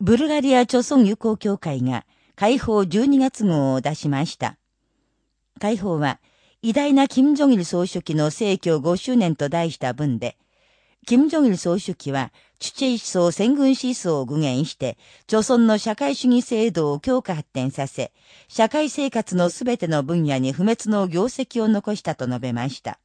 ブルガリア朝村友好協会が解放12月号を出しました。解放は、偉大な金正日総書記の逝去5周年と題した文で、金正日総書記は、チュチェイ思想戦軍思想を具現して、朝鮮の社会主義制度を強化発展させ、社会生活のすべての分野に不滅の業績を残したと述べました。